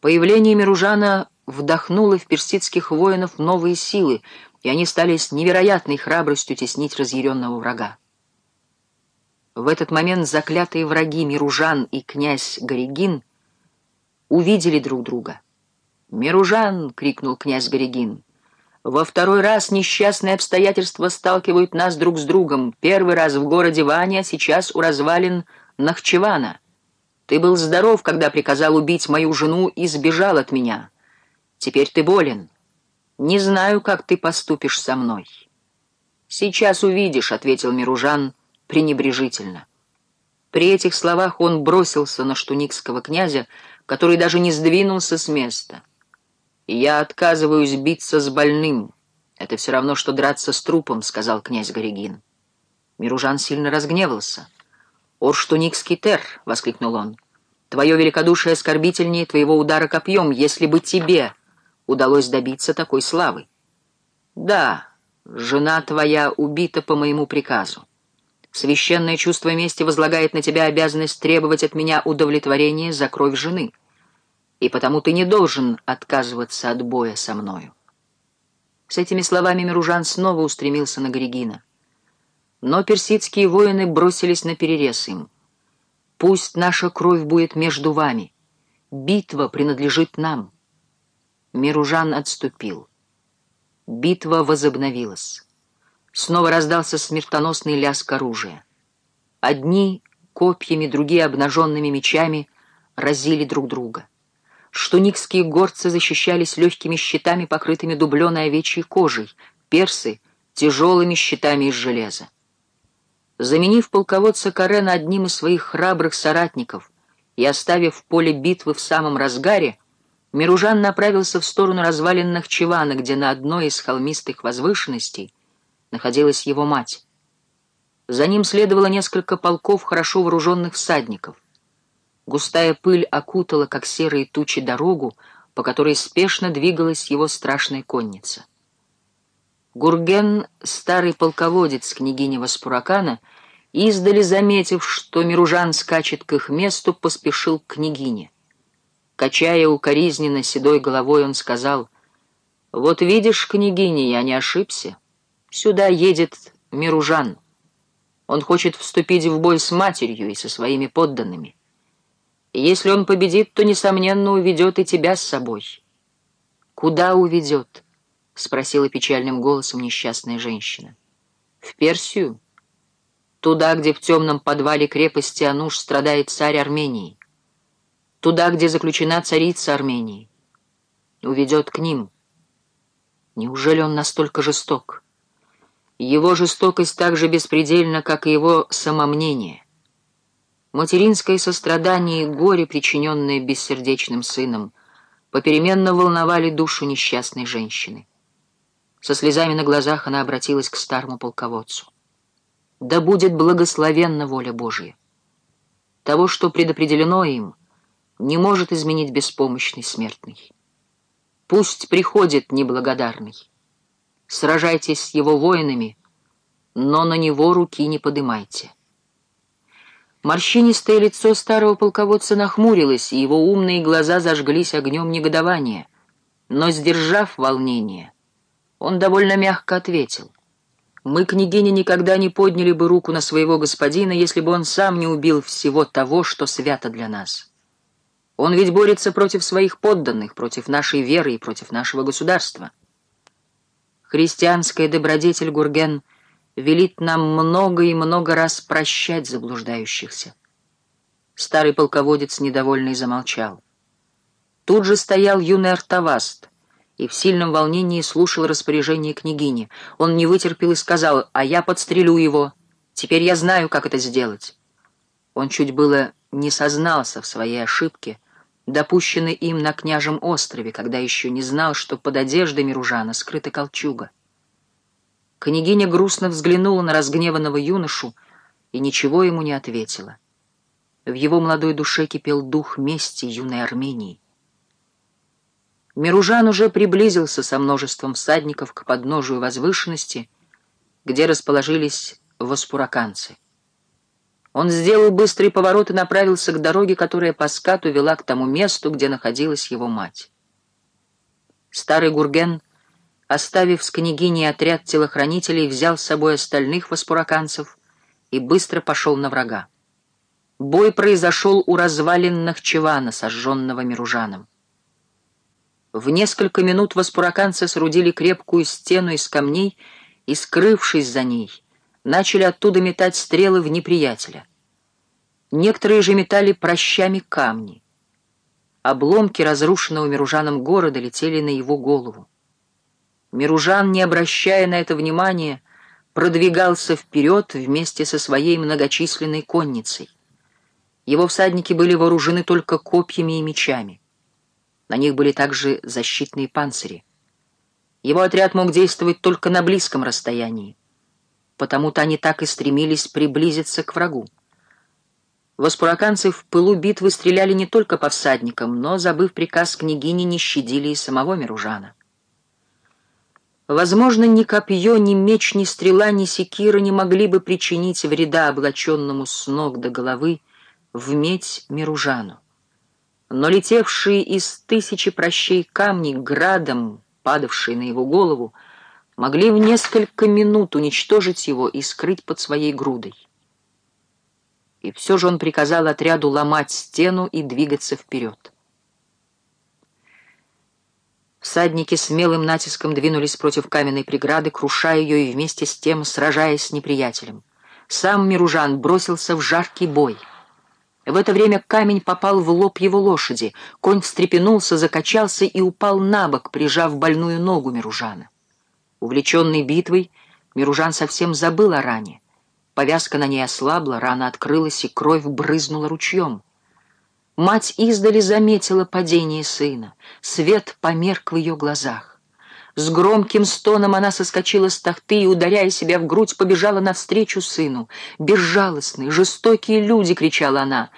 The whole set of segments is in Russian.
Появление Миружана вдохнуло в персидских воинов новые силы, и они стали с невероятной храбростью теснить разъяренного врага. В этот момент заклятые враги Миружан и князь Горегин увидели друг друга. «Миружан!» — крикнул князь Горегин. «Во второй раз несчастные обстоятельства сталкивают нас друг с другом. Первый раз в городе Ваня, сейчас у развалин Нахчевана. Ты был здоров, когда приказал убить мою жену и сбежал от меня. Теперь ты болен. Не знаю, как ты поступишь со мной». «Сейчас увидишь», — ответил Миружан пренебрежительно. При этих словах он бросился на штуникского князя, который даже не сдвинулся с места. «Я отказываюсь биться с больным. Это все равно, что драться с трупом», — сказал князь Горегин. Миружан сильно разгневался. «Орштуникский тер!» — воскликнул он. «Твое великодушие оскорбительнее твоего удара копьем, если бы тебе удалось добиться такой славы. Да, жена твоя убита по моему приказу. Священное чувство мести возлагает на тебя обязанность требовать от меня удовлетворения за кровь жены. И потому ты не должен отказываться от боя со мною. С этими словами Миружан снова устремился на Горегина. Но персидские воины бросились на перерез им. «Пусть наша кровь будет между вами. Битва принадлежит нам». Миружан отступил. Битва возобновилась. Снова раздался смертоносный лязг оружия. Одни копьями, другие обнаженными мечами разили друг друга. Штуникские горцы защищались легкими щитами, покрытыми дубленой овечьей кожей, персы — тяжелыми щитами из железа. Заменив полководца Карена одним из своих храбрых соратников и оставив поле битвы в самом разгаре, Миружан направился в сторону разваленных Чивана, где на одной из холмистых возвышенностей находилась его мать. За ним следовало несколько полков хорошо вооруженных всадников. Густая пыль окутала, как серые тучи, дорогу, по которой спешно двигалась его страшная конница. Гурген, старый полководец княгини Васпуракана, издали заметив, что Миружан скачет к их месту, поспешил к княгине. Качая укоризненно седой головой, он сказал, «Вот видишь, княгиня, я не ошибся. Сюда едет Миружан. Он хочет вступить в бой с матерью и со своими подданными. Если он победит, то, несомненно, уведет и тебя с собой. «Куда уведет?» — спросила печальным голосом несчастная женщина. «В Персию. Туда, где в темном подвале крепости Ануш страдает царь Армении. Туда, где заключена царица Армении. Уведет к ним. Неужели он настолько жесток?» Его жестокость так же беспредельна, как и его самомнение. Материнское сострадание и горе, причиненное бессердечным сыном, попеременно волновали душу несчастной женщины. Со слезами на глазах она обратилась к старому полководцу. «Да будет благословенна воля Божия! Того, что предопределено им, не может изменить беспомощный смертный. Пусть приходит неблагодарный» сражайтесь с его воинами, но на него руки не подымайте. Морщинистое лицо старого полководца нахмурилось, и его умные глаза зажглись огнем негодования. Но, сдержав волнение, он довольно мягко ответил. «Мы, княгиня, никогда не подняли бы руку на своего господина, если бы он сам не убил всего того, что свято для нас. Он ведь борется против своих подданных, против нашей веры и против нашего государства». Христианская добродетель Гурген велит нам много и много раз прощать заблуждающихся. Старый полководец недовольный замолчал. Тут же стоял юный Артаваст и в сильном волнении слушал распоряжение княгини. Он не вытерпел и сказал, «А я подстрелю его. Теперь я знаю, как это сделать». Он чуть было не сознался в своей ошибке, допущенный им на княжем острове, когда еще не знал, что под одеждой Миружана скрыта колчуга. Княгиня грустно взглянула на разгневанного юношу и ничего ему не ответила. В его молодой душе кипел дух мести юной Армении. Миружан уже приблизился со множеством всадников к подножию возвышенности, где расположились воспураканцы. Он сделал быстрый поворот и направился к дороге, которая по скату вела к тому месту, где находилась его мать. Старый Гурген, оставив с княгиней отряд телохранителей, взял с собой остальных воспураканцев и быстро пошел на врага. Бой произошел у развалинных Чевана, сожженного Миружаном. В несколько минут воспураканцы срудили крепкую стену из камней и, скрывшись за ней, начали оттуда метать стрелы в неприятеля. Некоторые же метали прощами камни. Обломки разрушенного Миружаном города летели на его голову. Миружан, не обращая на это внимания, продвигался вперед вместе со своей многочисленной конницей. Его всадники были вооружены только копьями и мечами. На них были также защитные панцири. Его отряд мог действовать только на близком расстоянии. Потому-то они так и стремились приблизиться к врагу. Воспураканцы в пылу битвы стреляли не только по всадникам, но, забыв приказ княгини, не щадили и самого Миружана. Возможно, ни копье, ни меч, ни стрела, ни секира не могли бы причинить вреда облаченному с ног до головы в медь Миружану. Но летевшие из тысячи прощей камни градом, падавшие на его голову, могли в несколько минут уничтожить его и скрыть под своей грудой. И все же он приказал отряду ломать стену и двигаться вперед. Всадники смелым натиском двинулись против каменной преграды, крушая ее и вместе с тем сражаясь с неприятелем. Сам Миружан бросился в жаркий бой. В это время камень попал в лоб его лошади. Конь встрепенулся, закачался и упал на бок, прижав больную ногу Миружана. Увлеченный битвой, Миружан совсем забыл о ране. Повязка на ней ослабла, рана открылась, и кровь брызнула ручьем. Мать издали заметила падение сына. Свет померк в ее глазах. С громким стоном она соскочила с тахты и, ударяя себя в грудь, побежала навстречу сыну. «Безжалостные, жестокие люди!» — кричала она.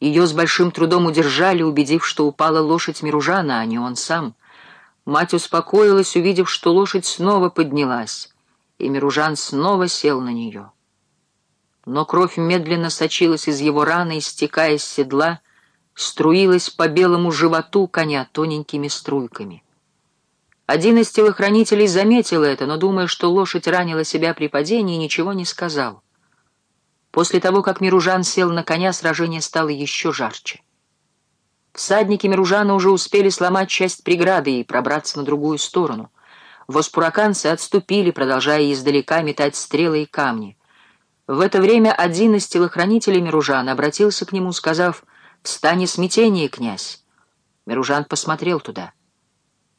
Ее с большим трудом удержали, убедив, что упала лошадь Миружана, а не он сам. Мать успокоилась, увидев, что лошадь снова поднялась, и Миружан снова сел на нее но кровь медленно сочилась из его раны, истекая с седла, струилась по белому животу коня тоненькими струйками. Один из телохранителей заметил это, но, думая, что лошадь ранила себя при падении, ничего не сказал. После того, как Миружан сел на коня, сражение стало еще жарче. Всадники Миружана уже успели сломать часть преграды и пробраться на другую сторону. Воспураканцы отступили, продолжая издалека метать стрелы и камни. В это время один из телохранителей Миружана обратился к нему, сказав «Встань смятение, князь». Миружан посмотрел туда.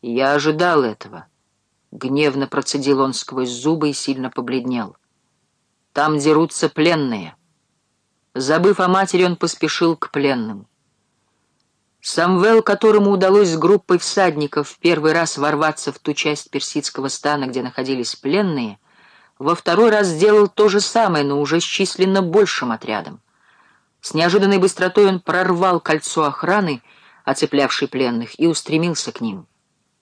«Я ожидал этого». Гневно процедил он сквозь зубы и сильно побледнел. «Там дерутся пленные». Забыв о матери, он поспешил к пленным. Самвел, которому удалось с группой всадников в первый раз ворваться в ту часть персидского стана, где находились пленные, — во второй раз сделал то же самое, но уже с численно большим отрядом. С неожиданной быстротой он прорвал кольцо охраны, оцеплявшей пленных, и устремился к ним.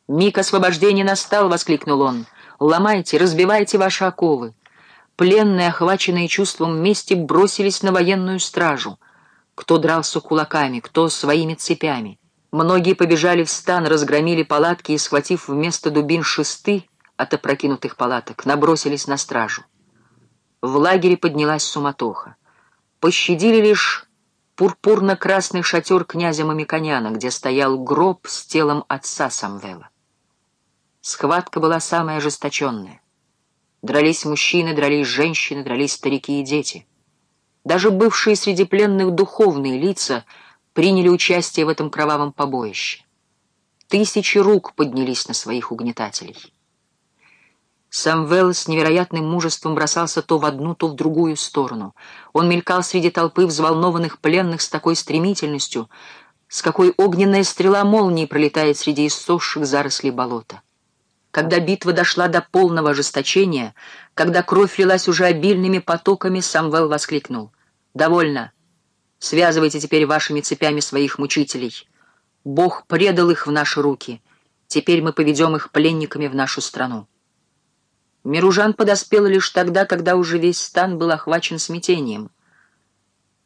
«Миг освобождения настал!» — воскликнул он. «Ломайте, разбивайте ваши оковы!» Пленные, охваченные чувством мести, бросились на военную стражу. Кто дрался кулаками, кто своими цепями. Многие побежали в стан, разгромили палатки и, схватив вместо дубин шесты, от опрокинутых палаток, набросились на стражу. В лагере поднялась суматоха. Пощадили лишь пурпурно-красный шатер князя Мамиконяна, где стоял гроб с телом отца Самвела. Схватка была самая ожесточенная. Дрались мужчины, дрались женщины, дрались старики и дети. Даже бывшие среди пленных духовные лица приняли участие в этом кровавом побоище. Тысячи рук поднялись на своих угнетателей. Самвел с невероятным мужеством бросался то в одну, то в другую сторону. Он мелькал среди толпы взволнованных пленных с такой стремительностью, с какой огненная стрела молнии пролетает среди иссохших зарослей болота. Когда битва дошла до полного ожесточения, когда кровь лилась уже обильными потоками, Самвел воскликнул. «Довольно. Связывайте теперь вашими цепями своих мучителей. Бог предал их в наши руки. Теперь мы поведем их пленниками в нашу страну». Миружан подоспел лишь тогда, когда уже весь стан был охвачен смятением.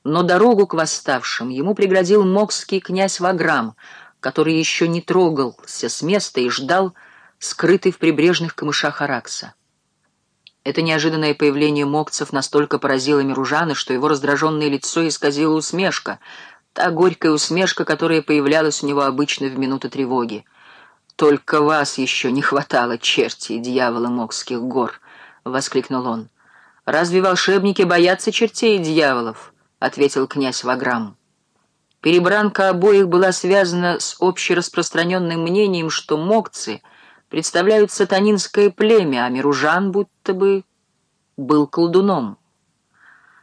Но дорогу к восставшим ему преградил мокский князь Ваграм, который еще не трогался с места и ждал, скрытый в прибрежных камышах Аракса. Это неожиданное появление мокцев настолько поразило Миружана, что его раздраженное лицо исказило усмешка, та горькая усмешка, которая появлялась у него обычно в минуты тревоги. «Только вас еще не хватало, черти и дьяволы Мокских гор!» — воскликнул он. «Разве волшебники боятся чертей и дьяволов?» — ответил князь Ваграм. Перебранка обоих была связана с общераспространенным мнением, что мокцы представляют сатанинское племя, а Миружан будто бы был колдуном.